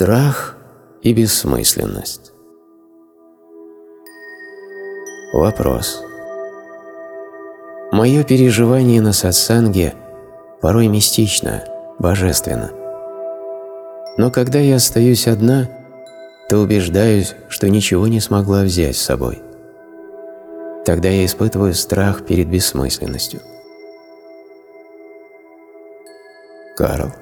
Страх и бессмысленность. Вопрос. Мое переживание на сатсанге порой мистично, божественно. Но когда я остаюсь одна, то убеждаюсь, что ничего не смогла взять с собой. Тогда я испытываю страх перед бессмысленностью. Карл.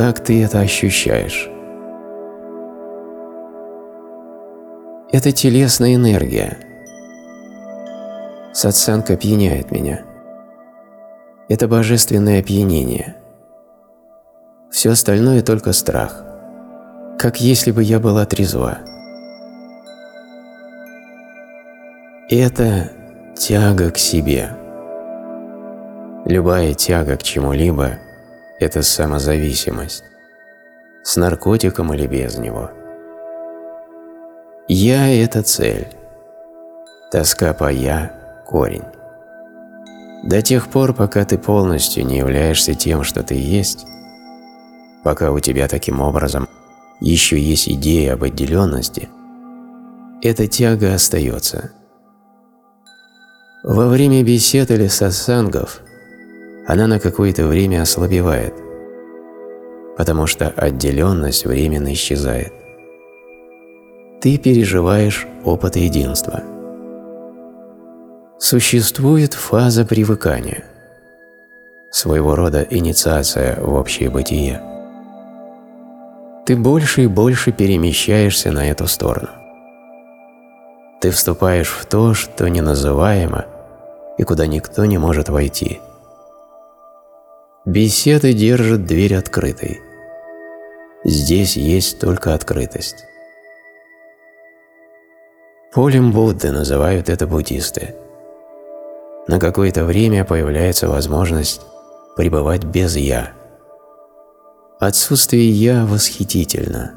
Как ты это ощущаешь? Это телесная энергия. Сатсанг опьяняет меня. Это божественное опьянение. Все остальное только страх. Как если бы я была трезва. Это тяга к себе. Любая тяга к чему-либо – это самозависимость, с наркотиком или без него. «Я» – это цель. Тоска по «я» – корень. До тех пор, пока ты полностью не являешься тем, что ты есть, пока у тебя таким образом еще есть идея об отделенности, эта тяга остается. Во время бесед или сассангов она на какое-то время ослабевает, потому что отделенность временно исчезает. Ты переживаешь опыт единства. Существует фаза привыкания, своего рода инициация в общее бытие. Ты больше и больше перемещаешься на эту сторону. Ты вступаешь в то, что неназываемо и куда никто не может войти – Беседы держат дверь открытой. Здесь есть только открытость. Полем Будды называют это буддисты. На какое-то время появляется возможность пребывать без «я». Отсутствие «я» восхитительно.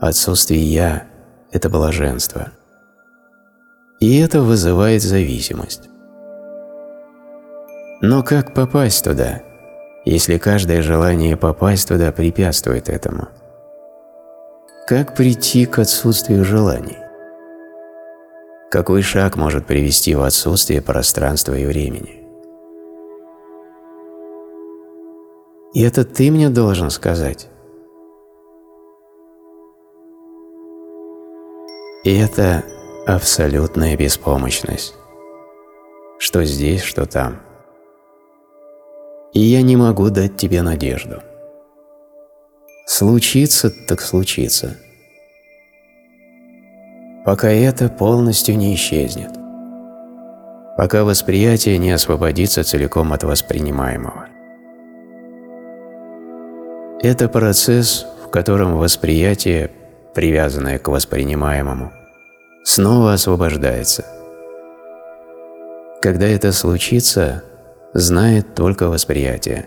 Отсутствие «я» – это блаженство. И это вызывает зависимость. Но как попасть туда, если каждое желание попасть туда препятствует этому? Как прийти к отсутствию желаний? Какой шаг может привести в отсутствие пространства и времени? И это ты мне должен сказать. И это абсолютная беспомощность. Что здесь, что там и я не могу дать тебе надежду. Случится, так случится. Пока это полностью не исчезнет. Пока восприятие не освободится целиком от воспринимаемого. Это процесс, в котором восприятие, привязанное к воспринимаемому, снова освобождается. Когда это случится, знает только восприятие.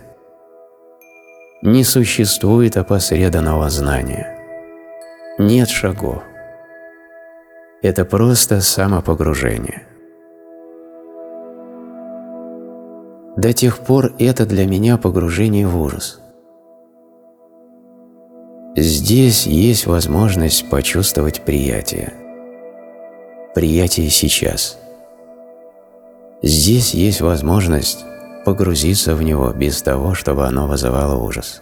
Не существует опосредованного знания. Нет шагов. Это просто самопогружение. До тех пор это для меня погружение в ужас. Здесь есть возможность почувствовать приятие. Приятие сейчас. Здесь есть возможность погрузиться в него без того, чтобы оно вызывало ужас.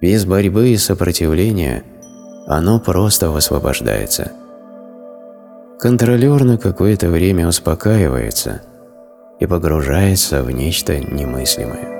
Без борьбы и сопротивления оно просто высвобождается. Контролер на какое-то время успокаивается и погружается в нечто немыслимое.